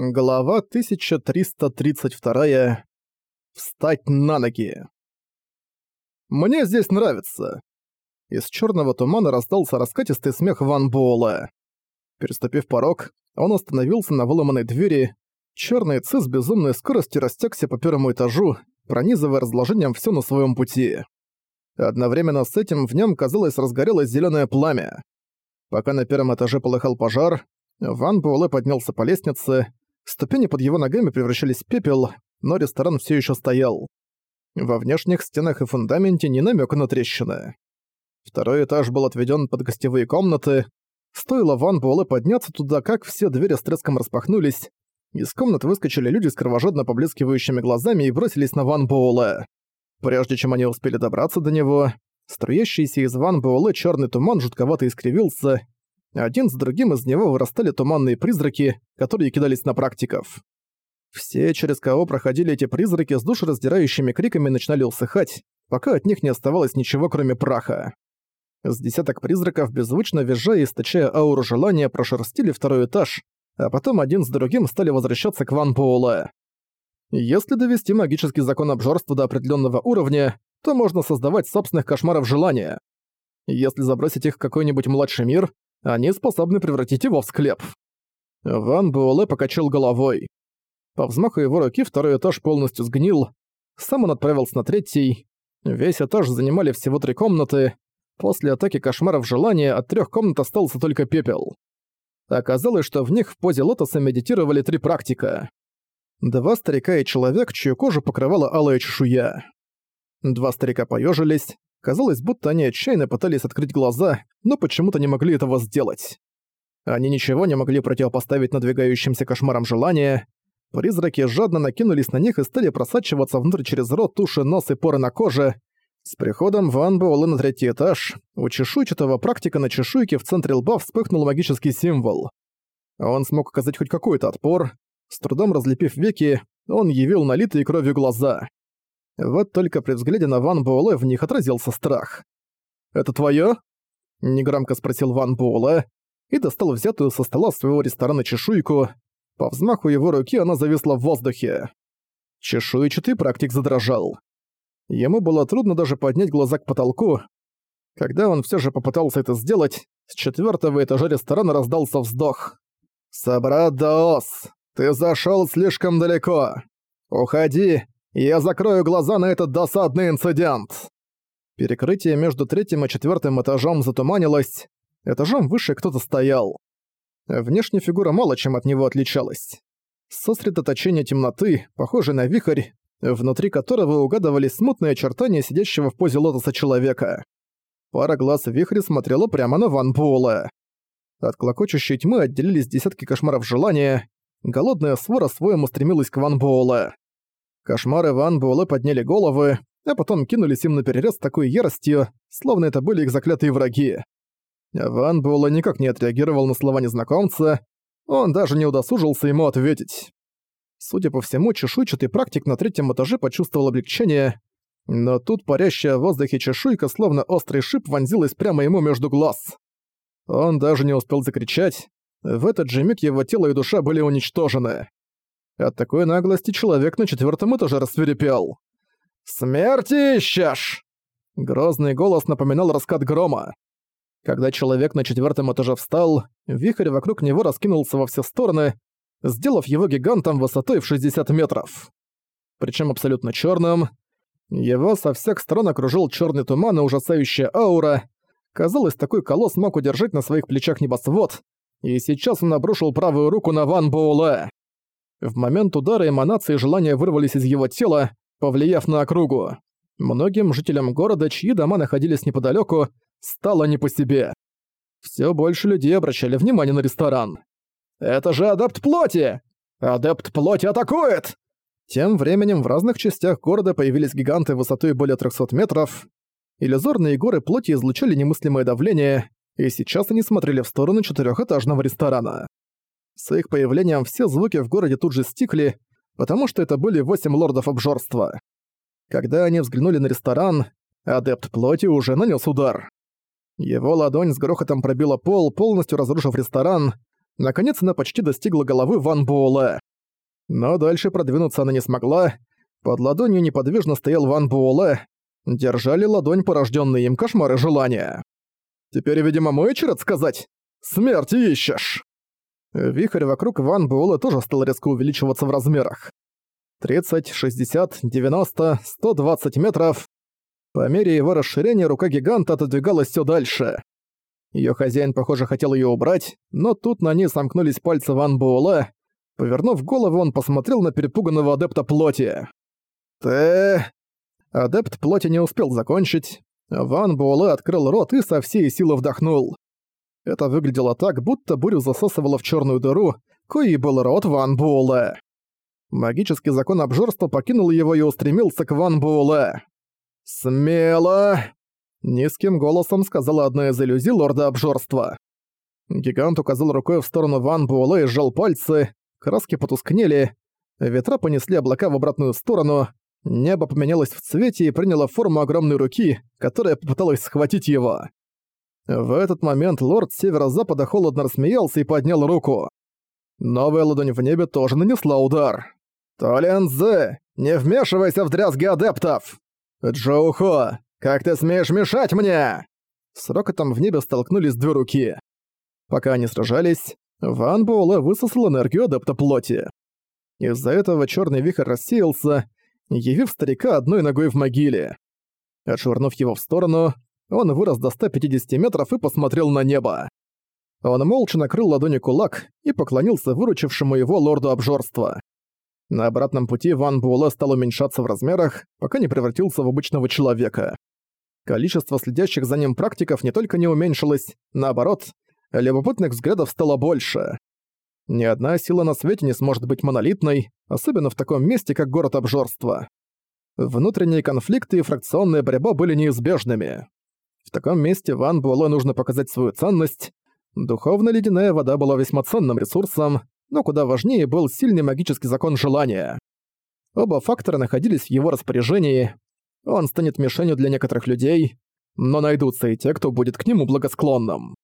Глава 1332. Встать на ноги. «Мне здесь нравится!» Из черного тумана раздался раскатистый смех Ван Буэлла. Переступив порог, он остановился на выломанной двери. Черный ци с безумной скоростью растекся по первому этажу, пронизывая разложением все на своем пути. Одновременно с этим в нем казалось, разгорелось зеленое пламя. Пока на первом этаже полыхал пожар, Ван Буэлэ поднялся по лестнице, Ступени под его ногами превращались в пепел, но ресторан все еще стоял. Во внешних стенах и фундаменте ни намека на трещины. Второй этаж был отведен под гостевые комнаты. Стоило Ван Буэлэ подняться туда, как все двери с треском распахнулись. Из комнат выскочили люди с кровожадно поблескивающими глазами и бросились на Ван Буэлэ. Прежде чем они успели добраться до него, струящийся из Ван Буэлэ черный туман жутковато искривился, один с другим из него вырастали туманные призраки, которые кидались на практиков. Все, через кого проходили эти призраки, с душераздирающими криками начинали усыхать, пока от них не оставалось ничего, кроме праха. С десяток призраков, беззвучно визжа и источая ауру желания, прошерстили второй этаж, а потом один с другим стали возвращаться к Ван Буэлэ. Если довести магический закон обжорства до определенного уровня, то можно создавать собственных кошмаров желания. Если забросить их в какой-нибудь младший мир, они способны превратить его в склеп. Ван Буэлэ покачал головой. По взмаху его руки второй этаж полностью сгнил. Сам он отправился на третий. Весь этаж занимали всего три комнаты. После атаки кошмаров желания от трех комнат остался только пепел. Оказалось, что в них в позе лотоса медитировали три практика. Два старика и человек, чью кожу покрывала алая чешуя. Два старика поежились, Казалось, будто они отчаянно пытались открыть глаза, но почему-то не могли этого сделать. Они ничего не могли противопоставить надвигающимся кошмарам желания. Призраки жадно накинулись на них и стали просачиваться внутрь через рот, уши, нос и поры на коже. С приходом Ван Буэлэ на третий этаж, у чешуйчатого практика на чешуйке в центре лба вспыхнул магический символ. Он смог оказать хоть какой-то отпор. С трудом разлепив веки, он явил налитые кровью глаза. Вот только при взгляде на Ван Буэлэ в них отразился страх. «Это твоё?» — негромко спросил Ван Буэлэ и достал взятую со стола своего ресторана чешуйку. По взмаху его руки она зависла в воздухе. Чешуйчатый практик задрожал. Ему было трудно даже поднять глаза к потолку. Когда он всё же попытался это сделать, с четвёртого этажа ресторана раздался вздох. «Собрат Даос, ты зашёл слишком далеко. Уходи я закрою глаза на этот досадный инцидент!» Перекрытие между третьим и четвертым этажом затуманилось. Этажом выше кто-то стоял. Внешне фигура мало чем от него отличалась. Сосредоточение темноты, похожей на вихрь, внутри которого угадывались смутные очертания сидящего в позе лотоса человека. Пара глаз в вихре смотрела прямо на Ван Буэлла. От клокочущей тьмы отделились десятки кошмаров желания. Голодная свора своем устремилась к Ван Буэлла. Кошмары Ван Буэлэ подняли головы, а потом кинулись им наперерез с такой яростью, словно это были их заклятые враги. Ван Буэлэ никак не отреагировал на слова незнакомца, он даже не удосужился ему ответить. Судя по всему, чешуйчатый практик на третьем этаже почувствовал облегчение, но тут парящая в воздухе чешуйка, словно острый шип, вонзилась прямо ему между глаз. Он даже не успел закричать. В этот же миг его тело и душа были уничтожены. От такой наглости человек на четвертом этаже рассверепел. «Смерти ищешь!» Грозный голос напоминал раскат грома. Когда человек на четвертом этаже встал, вихрь вокруг него раскинулся во все стороны, сделав его гигантом высотой в 60 метров. Причем абсолютно черным. Его со всех сторон окружил черный туман и ужасающая аура. Казалось, такой колосс мог удержать на своих плечах небосвод, и сейчас он обрушил правую руку на Ван Боуле. В момент удара эманации желания вырвались из его тела, повлияв на округу. Многим жителям города, чьи дома находились неподалеку, стало не по себе. Все больше людей обращали внимание на ресторан. «Это же адепт плоти! Адепт плоти атакует!» Тем временем в разных частях города появились гиганты высотой более 300 метров. Иллюзорные горы плоти излучали немыслимое давление, и сейчас они смотрели в сторону четырехэтажного ресторана. С их появлением все звуки в городе тут же стихли, потому что это были восемь лордов обжорства. Когда они взглянули на ресторан, адепт плоти уже нанес удар. Его ладонь с грохотом пробила пол, полностью разрушив ресторан. Наконец она почти достигла головы Ван Буэлэ. Но дальше продвинуться она не смогла. Под ладонью неподвижно стоял Ван Буэлэ. Держали ладонь порожденные им кошмары желания. «Теперь, видимо, мой черед сказать? Смерти ищешь!» Вихрь вокруг Ван Буэлэ тоже стал резко увеличиваться в размерах. 30, 60, 90, 120 метров. По мере его расширения рука гиганта отодвигалась все дальше. Ее хозяин, похоже, хотел ее убрать, но тут на ней сомкнулись пальцы Ван Буэлэ. Повернув голову, он посмотрел на перепуганного адепта плоти. «Ты...» Адепт плоти не успел закончить. Ван Буэлэ открыл рот и со всей силы вдохнул. Это выглядело так, будто бурю засасывало в черную дыру, коей был рот Ван Буэлэ. Магический закон обжорства покинул его и устремился к Ван Буэлэ. «Смело!» — низким голосом сказала одна из иллюзий лорда обжорства. Гигант указал рукой в сторону Ван Буэлэ и сжал пальцы, краски потускнели, ветра понесли облака в обратную сторону, небо поменялось в цвете и приняло форму огромной руки, которая попыталась схватить его. В этот момент лорд северо-запада холодно рассмеялся и поднял руку. Новая ладонь в небе тоже нанесла удар. «Толин Зе, не вмешивайся в дрязги адептов!» «Джоухо, как ты смеешь мешать мне?» С рокотом в небе столкнулись две руки. Пока они сражались, Ван Буэлэ высосал энергию адепта плоти. Из-за этого черный вихрь рассеялся, явив старика одной ногой в могиле. Отшвырнув его в сторону, он вырос до 150 метров и посмотрел на небо. Он молча накрыл ладонью кулак и поклонился выручившему его лорду обжорства. На обратном пути Ван Буэлэ стал уменьшаться в размерах, пока не превратился в обычного человека. Количество следящих за ним практиков не только не уменьшилось, наоборот, любопытных взглядов стало больше. Ни одна сила на свете не сможет быть монолитной, особенно в таком месте, как город обжорства. Внутренние конфликты и фракционная борьба были неизбежными. В таком месте Ван Буэлэ нужно показать свою ценность. Духовно-ледяная вода была весьма ценным ресурсом, но куда важнее был сильный магический закон желания. Оба фактора находились в его распоряжении. Он станет мишенью для некоторых людей, но найдутся и те, кто будет к нему благосклонным.